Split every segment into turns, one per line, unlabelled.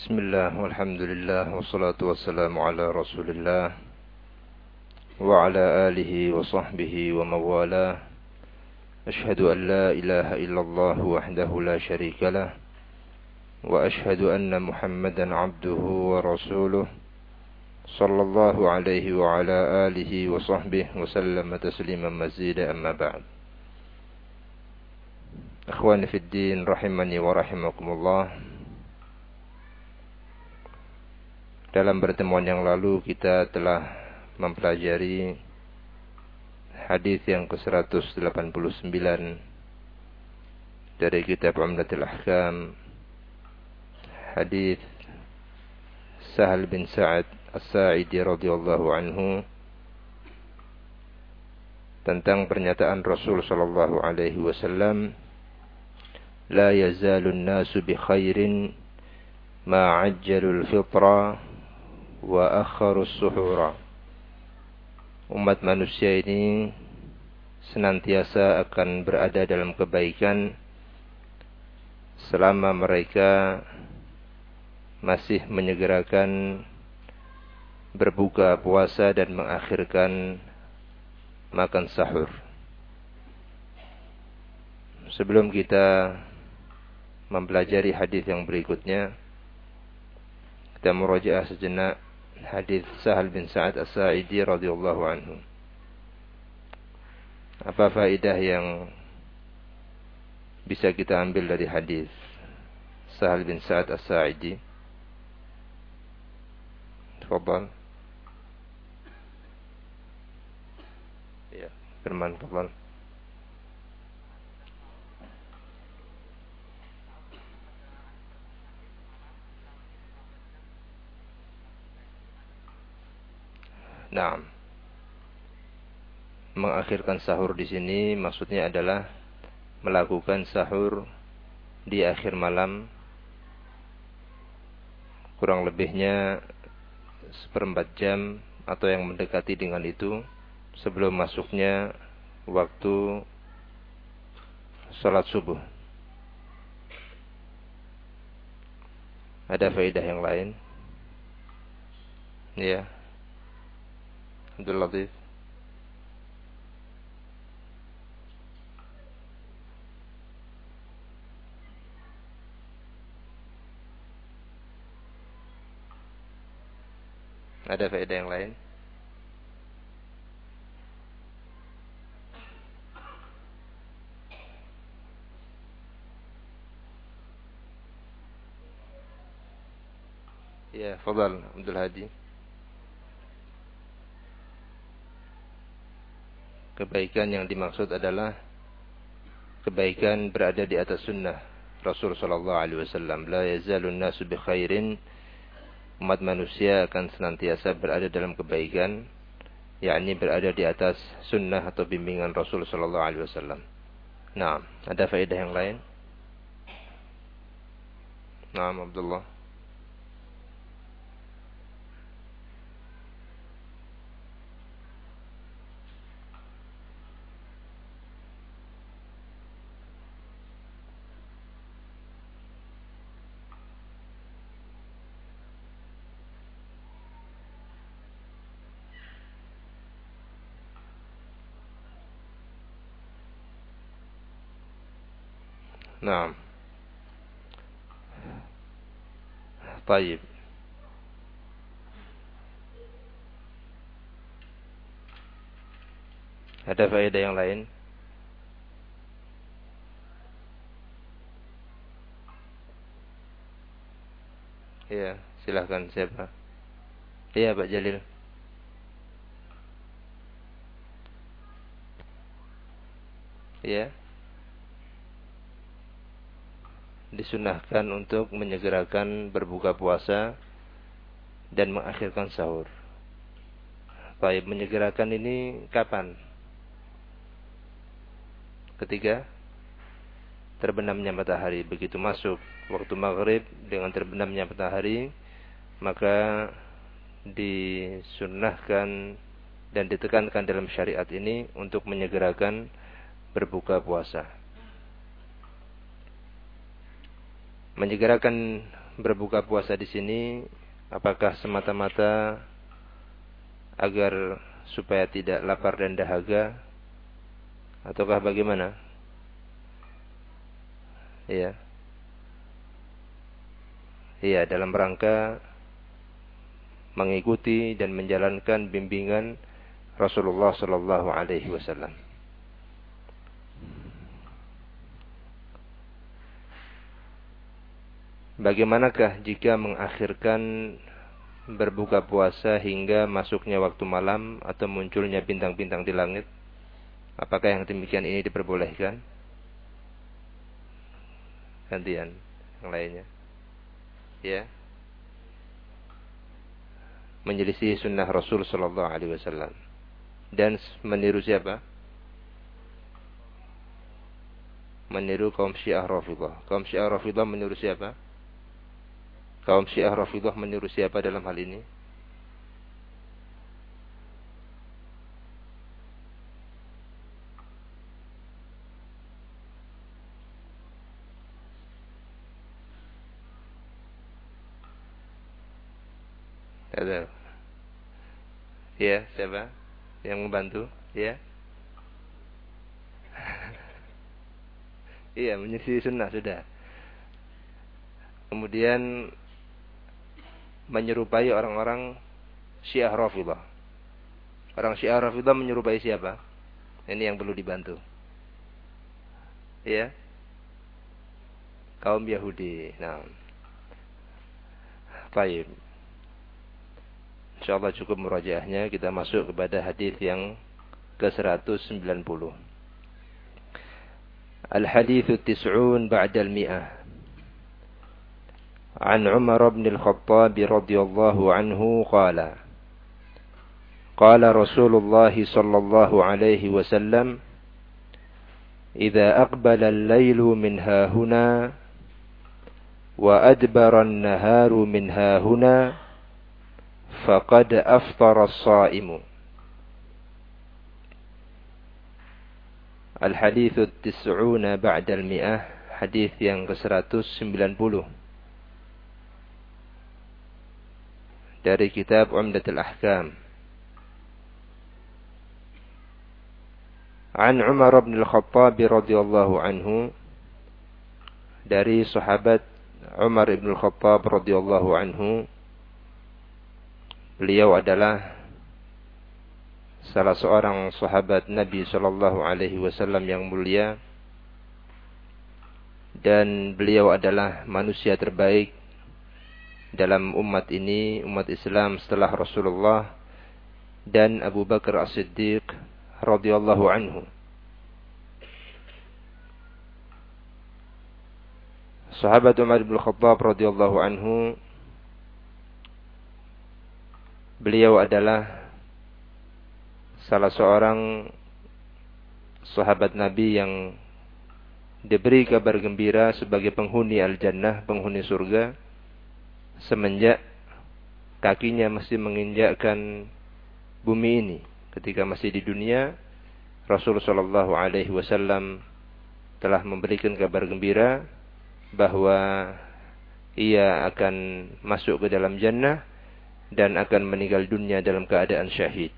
بسم الله والحمد لله والصلاة والسلام على رسول الله وعلى آله وصحبه ومن والاه أشهد أن لا إله إلا الله وحده لا شريك له وأشهد أن محمدا عبده ورسوله صلى الله عليه وعلى آله وصحبه وسلم تسليما مزيدا أما بعد. أخواني في الدين رحمني ورحمكم الله. Dalam pertemuan yang lalu kita telah mempelajari hadis yang ke-189 dari kitab Umdatul Ahkam hadis Sahal bin Sa'ad As-Sa'idi radhiyallahu anhu tentang pernyataan Rasul sallallahu alaihi wasallam la yazalun nasu bi khairin ma ajjalul fitra wa akharus suhura. Umat manusia ini senantiasa akan berada dalam kebaikan selama mereka masih menyegerakan berbuka puasa dan mengakhirkan makan sahur. Sebelum kita mempelajari hadis yang berikutnya, kita merajaah sejenak hadis Sahal bin Sa'ad As-Sa'idi radhiyallahu anhu. Apa faedah yang bisa kita ambil dari hadis Sahal bin Sa'ad As-Sa'idi? Tafadhal. Ya, Firman, tafadhal. Nah, mengakhirkan sahur di sini maksudnya adalah melakukan sahur di akhir malam kurang lebihnya seperempat jam atau yang mendekati dengan itu sebelum masuknya waktu sholat subuh. Ada faedah yang lain? Ya. Abdul Latif. Ada faedah yang lain? Ya, fadal Abdul Hadi. Kebaikan yang dimaksud adalah kebaikan berada di atas sunnah Rasul sallallahu alaihi wasallam. La yazalun nasu bi khairin. Umat manusia akan senantiasa berada dalam kebaikan, yakni berada di atas sunnah atau bimbingan Rasul sallallahu alaihi wasallam. Nah, ada faedah yang lain? Nah, Abdullah. نعم طيب Ada faedah yang lain? Iya, silahkan siapa? Iya, Pak Jalil. Iya. Disunahkan untuk menyegerakan berbuka puasa dan mengakhirkan sahur. Baik, menyegerakan ini kapan? Ketiga, terbenamnya matahari. Begitu masuk waktu maghrib dengan terbenamnya matahari, maka disunahkan dan ditekankan dalam syariat ini untuk menyegerakan berbuka puasa. Menyegerakan berbuka puasa di sini apakah semata-mata agar supaya tidak lapar dan dahaga ataukah bagaimana? Iya. Iya, dalam rangka mengikuti dan menjalankan bimbingan Rasulullah sallallahu alaihi wasallam. Bagaimanakah jika mengakhirkan berbuka puasa hingga masuknya waktu malam atau munculnya bintang-bintang di langit? Apakah yang demikian ini diperbolehkan? Gantian yang lainnya. Ya. Menyelisih sunnah Rasul Sallallahu Alaihi Wasallam dan meniru siapa? Meniru kaum Syiah Rafidah. Kaum Syiah Rafidah meniru siapa? Kaum Syiah Rafidah meniru siapa dalam hal ini? Ada. Ya, siapa? Yang membantu? Ya. iya, menyisi sunnah sudah. Kemudian menyerupai orang-orang Syiah Rafidah. Orang Syiah Rafidah menyerupai siapa? Ini yang perlu dibantu. Ya. Kaum Yahudi. Nah. Baik. InsyaAllah cukup merajaahnya. Kita masuk kepada hadis yang ke-190. Al-hadithu tis'un ba'dal mi'ah. عن عمر بن الخطاب رضي الله عنه قال قال رسول الله صلى الله عليه وسلم إذا أقبل الليل من ها هنا وأدبر النهار من ها هنا فقد أفطر الصائم. الحديث التسعون بعد المئة حديث yang ke-190 dari kitab Umdatul Ahkam. An Umar bin Al-Khattab radhiyallahu anhu dari sahabat Umar bin Al-Khattab radhiyallahu anhu beliau adalah salah seorang sahabat Nabi sallallahu alaihi wasallam yang mulia dan beliau adalah manusia terbaik dalam umat ini, umat Islam setelah Rasulullah dan Abu Bakar As-Siddiq radhiyallahu anhu. Sahabat Umar bin Khattab radhiyallahu anhu beliau adalah salah seorang sahabat Nabi yang diberi kabar gembira sebagai penghuni al-jannah, penghuni surga semenjak kakinya masih menginjakkan bumi ini ketika masih di dunia Rasul Shallallahu Alaihi Wasallam telah memberikan kabar gembira bahwa ia akan masuk ke dalam jannah dan akan meninggal dunia dalam keadaan syahid.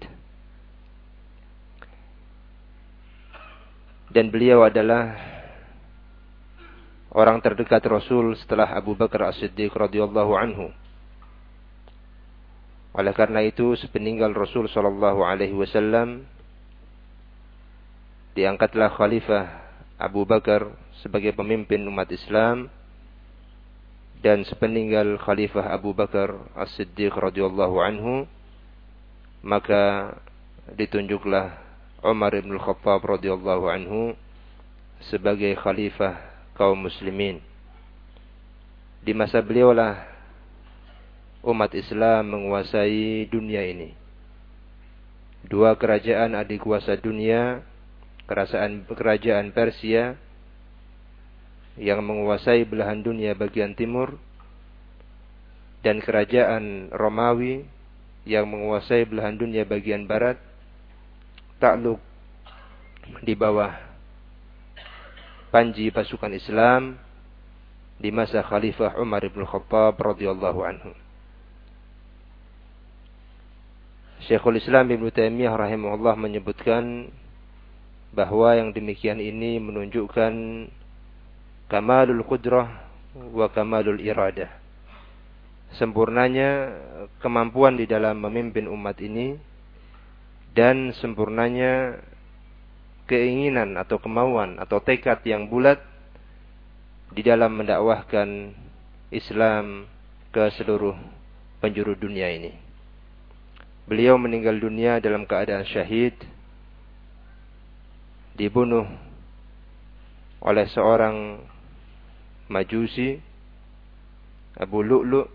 Dan beliau adalah orang terdekat Rasul setelah Abu Bakar As-Siddiq radhiyallahu anhu. Oleh karena itu, sepeninggal Rasul sallallahu alaihi wasallam diangkatlah khalifah Abu Bakar sebagai pemimpin umat Islam dan sepeninggal khalifah Abu Bakar As-Siddiq radhiyallahu anhu maka ditunjuklah Umar bin Khattab radhiyallahu anhu sebagai khalifah kaum muslimin. Di masa beliaulah umat Islam menguasai dunia ini. Dua kerajaan adik kuasa dunia, kerajaan kerajaan Persia yang menguasai belahan dunia bagian timur dan kerajaan Romawi yang menguasai belahan dunia bagian barat takluk di bawah panji pasukan Islam di masa Khalifah Umar bin Khattab radhiyallahu anhu. Syekhul Islam Ibn Taimiyah rahimahullah menyebutkan bahwa yang demikian ini menunjukkan kamalul qudrah wa kamalul iradah. Sempurnanya kemampuan di dalam memimpin umat ini dan sempurnanya keinginan atau kemauan atau tekad yang bulat di dalam mendakwahkan Islam ke seluruh penjuru dunia ini. Beliau meninggal dunia dalam keadaan syahid, dibunuh oleh seorang majusi, Abu Lu'lu'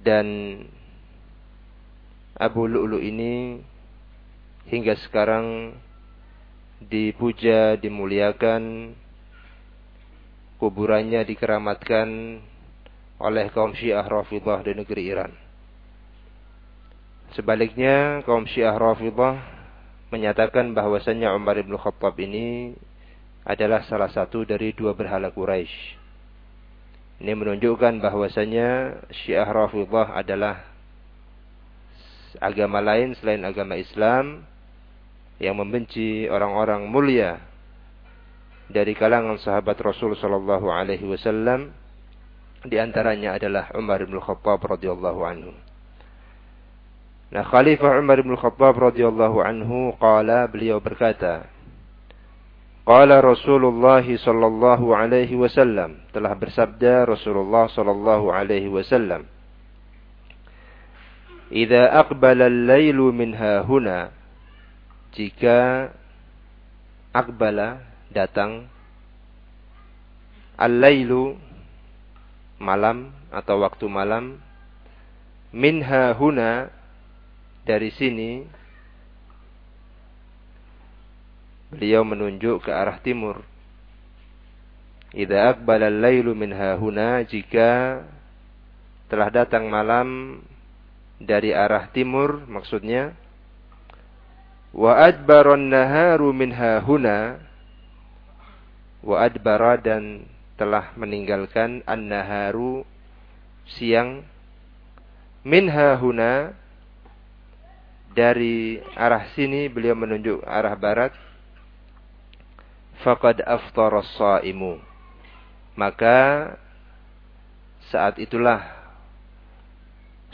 dan Abu Lu'lu' ini hingga sekarang dipuja, dimuliakan, kuburannya dikeramatkan oleh kaum Syiah Rafidah di negeri Iran. Sebaliknya, kaum Syiah Rafidah menyatakan bahwasannya Umar bin Khattab ini adalah salah satu dari dua berhala Quraisy. Ini menunjukkan bahwasanya Syiah Rafidah adalah agama lain selain agama Islam yang membenci orang-orang mulia dari kalangan sahabat Rasul sallallahu alaihi wasallam di antaranya adalah Umar bin Khattab radhiyallahu anhu. Nah, Khalifah Umar bin Khattab radhiyallahu anhu qala beliau berkata, Qala Rasulullah sallallahu alaihi wasallam telah bersabda Rasulullah sallallahu alaihi wasallam Idza aqbala al-lailu min huna jika akbala datang al-lailu malam atau waktu malam minha huna dari sini beliau menunjuk ke arah timur. Idza aqbala al-lailu minha huna jika telah datang malam dari arah timur maksudnya Wa adbaron naharu minha huna. Wa adbara dan telah meninggalkan an-naharu siang. Minha huna. Dari arah sini beliau menunjuk arah barat. Faqad aftara as-saimu. Maka saat itulah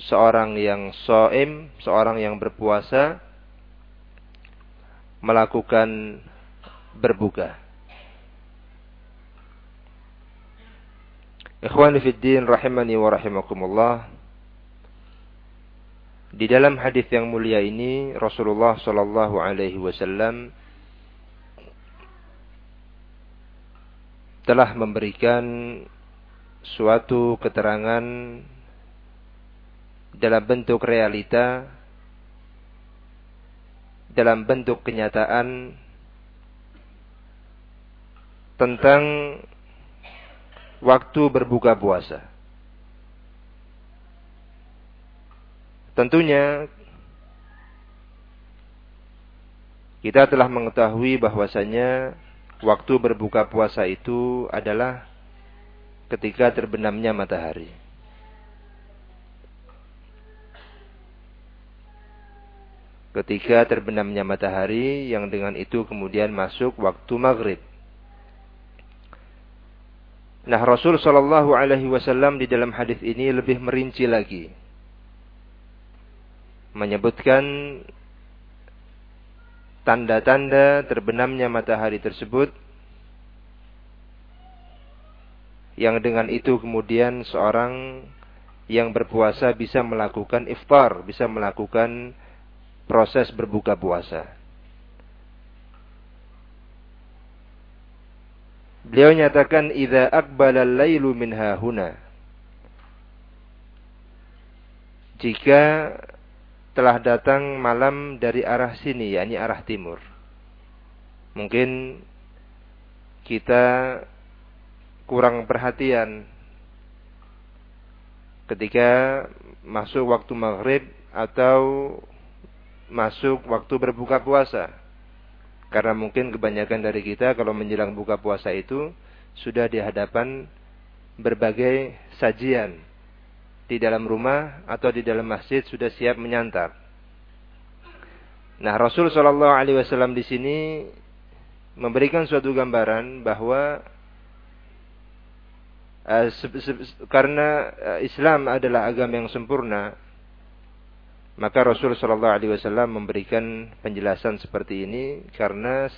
seorang yang soim, seorang yang berpuasa melakukan berbuka. Ikhwani fiddin rahimani wa rahimakumullah. Di dalam hadis yang mulia ini Rasulullah sallallahu alaihi wasallam telah memberikan suatu keterangan dalam bentuk realita dalam bentuk kenyataan tentang waktu berbuka puasa. Tentunya kita telah mengetahui bahwasanya waktu berbuka puasa itu adalah ketika terbenamnya matahari. Ketika terbenamnya matahari yang dengan itu kemudian masuk waktu maghrib. Nah Rasul Shallallahu Alaihi Wasallam di dalam hadis ini lebih merinci lagi, menyebutkan tanda-tanda terbenamnya matahari tersebut, yang dengan itu kemudian seorang yang berpuasa bisa melakukan iftar, bisa melakukan proses berbuka puasa. Beliau nyatakan idza aqbala al-lailu min hahuna. Jika telah datang malam dari arah sini yakni arah timur. Mungkin kita kurang perhatian ketika masuk waktu maghrib atau masuk waktu berbuka puasa. Karena mungkin kebanyakan dari kita kalau menjelang buka puasa itu sudah di hadapan berbagai sajian di dalam rumah atau di dalam masjid sudah siap menyantap. Nah, Rasul Shallallahu Alaihi Wasallam di sini memberikan suatu gambaran bahwa uh, karena uh, Islam adalah agama yang sempurna, maka Rasul Shallallahu Alaihi Wasallam memberikan penjelasan seperti ini karena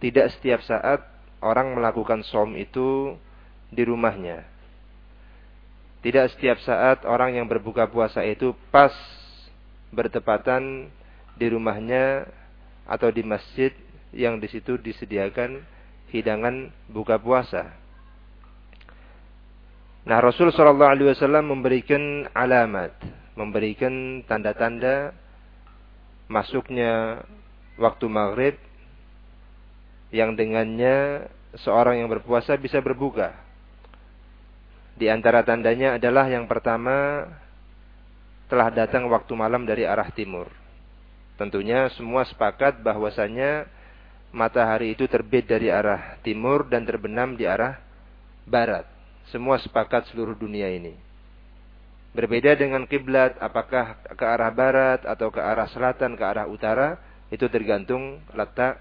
tidak setiap saat orang melakukan som itu di rumahnya. Tidak setiap saat orang yang berbuka puasa itu pas bertepatan di rumahnya atau di masjid yang di situ disediakan hidangan buka puasa. Nah, Rasul Shallallahu Alaihi Wasallam memberikan alamat memberikan tanda-tanda masuknya waktu maghrib yang dengannya seorang yang berpuasa bisa berbuka. Di antara tandanya adalah yang pertama telah datang waktu malam dari arah timur. Tentunya semua sepakat bahwasanya matahari itu terbit dari arah timur dan terbenam di arah barat. Semua sepakat seluruh dunia ini. Berbeda dengan kiblat, apakah ke arah barat atau ke arah selatan, ke arah utara, itu tergantung letak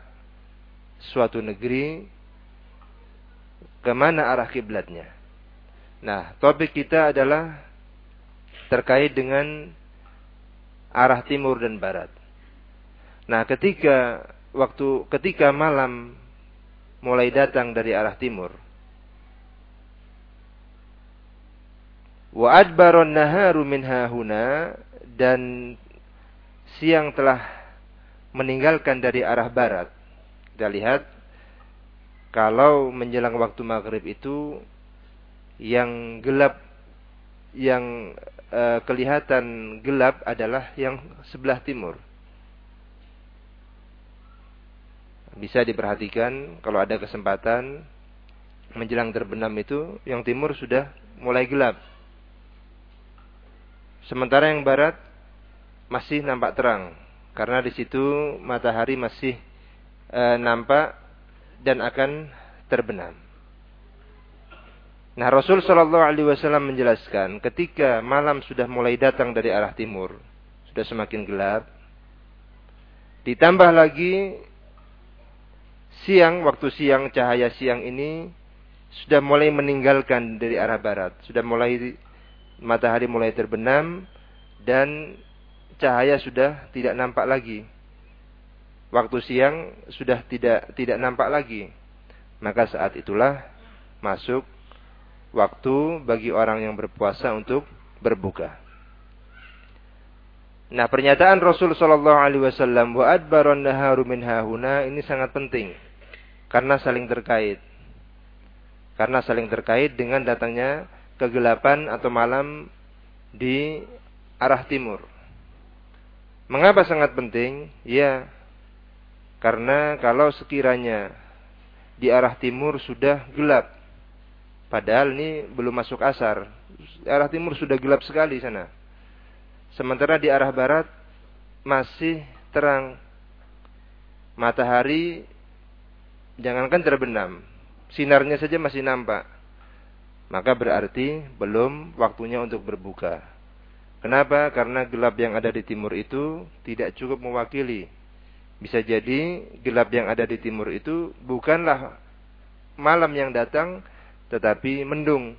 suatu negeri ke mana arah kiblatnya. Nah, topik kita adalah terkait dengan arah timur dan barat. Nah, ketika waktu ketika malam mulai datang dari arah timur, Wa adbaron naharu min hahuna dan siang telah meninggalkan dari arah barat. Kita lihat kalau menjelang waktu maghrib itu yang gelap yang uh, kelihatan gelap adalah yang sebelah timur. Bisa diperhatikan kalau ada kesempatan menjelang terbenam itu yang timur sudah mulai gelap. Sementara yang barat masih nampak terang karena di situ matahari masih e, nampak dan akan terbenam. Nah Rasul Shallallahu Alaihi Wasallam menjelaskan ketika malam sudah mulai datang dari arah timur sudah semakin gelap, ditambah lagi siang waktu siang cahaya siang ini sudah mulai meninggalkan dari arah barat, sudah mulai matahari mulai terbenam dan cahaya sudah tidak nampak lagi. Waktu siang sudah tidak tidak nampak lagi. Maka saat itulah masuk waktu bagi orang yang berpuasa untuk berbuka. Nah, pernyataan Rasul sallallahu alaihi wasallam wa adbaron naharu min hahuna ini sangat penting karena saling terkait. Karena saling terkait dengan datangnya kegelapan atau malam di arah timur. Mengapa sangat penting? Ya, karena kalau sekiranya di arah timur sudah gelap, padahal ini belum masuk asar, arah timur sudah gelap sekali sana. Sementara di arah barat masih terang. Matahari jangankan terbenam, sinarnya saja masih nampak maka berarti belum waktunya untuk berbuka. Kenapa? Karena gelap yang ada di timur itu tidak cukup mewakili. Bisa jadi gelap yang ada di timur itu bukanlah malam yang datang, tetapi mendung.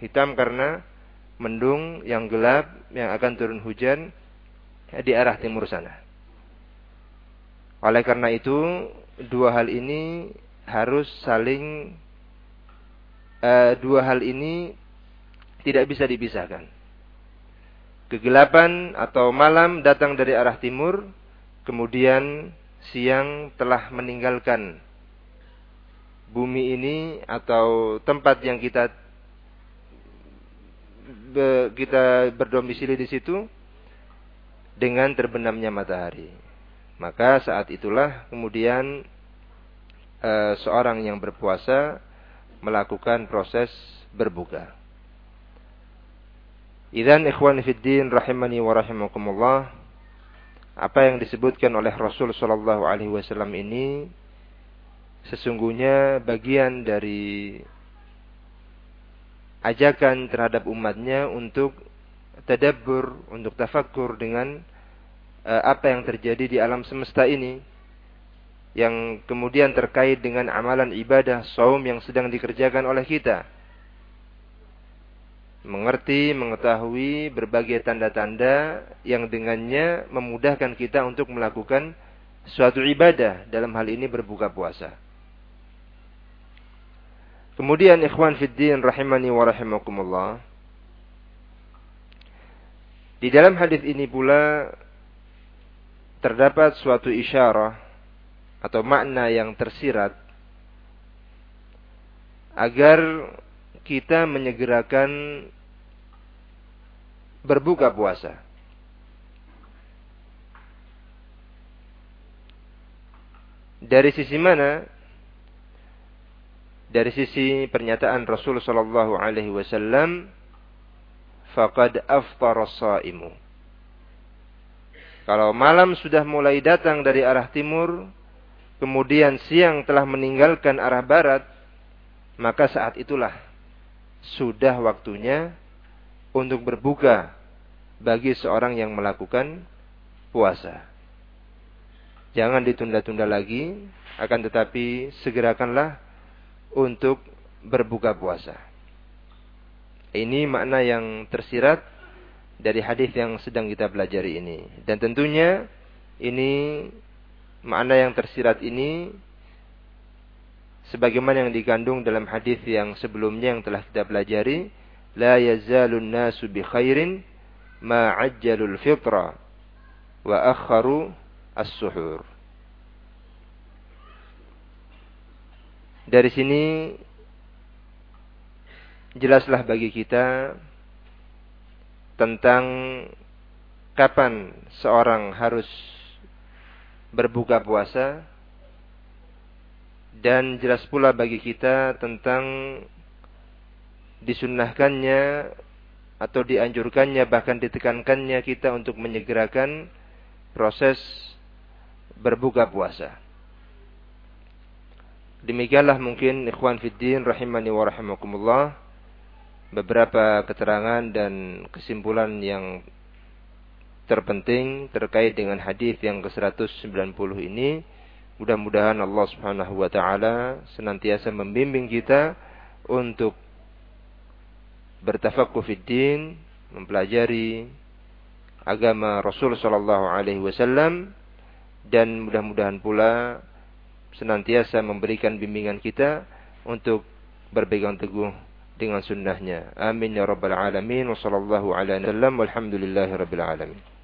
Hitam karena mendung yang gelap yang akan turun hujan di arah timur sana. Oleh karena itu, dua hal ini harus saling uh, dua hal ini tidak bisa dipisahkan. Kegelapan atau malam datang dari arah timur, kemudian siang telah meninggalkan bumi ini atau tempat yang kita be, kita berdomisili di situ dengan terbenamnya matahari. Maka saat itulah kemudian e, seorang yang berpuasa melakukan proses berbuka. Idan ikhwan fiddin rahimani wa rahimakumullah apa yang disebutkan oleh Rasul sallallahu alaihi wasallam ini sesungguhnya bagian dari ajakan terhadap umatnya untuk tadabbur, untuk tafakkur dengan uh, apa yang terjadi di alam semesta ini yang kemudian terkait dengan amalan ibadah saum yang sedang dikerjakan oleh kita. Mengerti, mengetahui berbagai tanda-tanda yang dengannya memudahkan kita untuk melakukan suatu ibadah dalam hal ini berbuka puasa. Kemudian ikhwan fiddin rahimani wa rahimakumullah. Di dalam hadis ini pula terdapat suatu isyarah atau makna yang tersirat agar kita menyegerakan berbuka puasa. Dari sisi mana? dari sisi pernyataan Rasul sallallahu alaihi wasallam faqad aftara shaimu kalau malam sudah mulai datang dari arah timur kemudian siang telah meninggalkan arah barat maka saat itulah sudah waktunya untuk berbuka bagi seorang yang melakukan puasa. Jangan ditunda-tunda lagi, akan tetapi segerakanlah untuk berbuka puasa. Ini makna yang tersirat dari hadis yang sedang kita pelajari ini. Dan tentunya ini makna yang tersirat ini sebagaimana yang dikandung dalam hadis yang sebelumnya yang telah kita pelajari, la yazalun nasu bi khairin ma ajjalul fitra wa akharu as-suhur. Dari sini jelaslah bagi kita tentang kapan seorang harus berbuka puasa dan jelas pula bagi kita tentang disunnahkannya atau dianjurkannya bahkan ditekankannya kita untuk menyegerakan proses berbuka puasa. Demikianlah mungkin ikhwan fiddin rahimani wa rahimakumullah beberapa keterangan dan kesimpulan yang terpenting terkait dengan hadis yang ke-190 ini. Mudah-mudahan Allah Subhanahu wa taala senantiasa membimbing kita untuk bertafaqquh fid din, mempelajari agama Rasul sallallahu alaihi wasallam dan mudah-mudahan pula senantiasa memberikan bimbingan kita untuk berpegang teguh dengan sunnahnya. Amin ya rabbal alamin wa sallallahu ala walhamdulillahi alamin.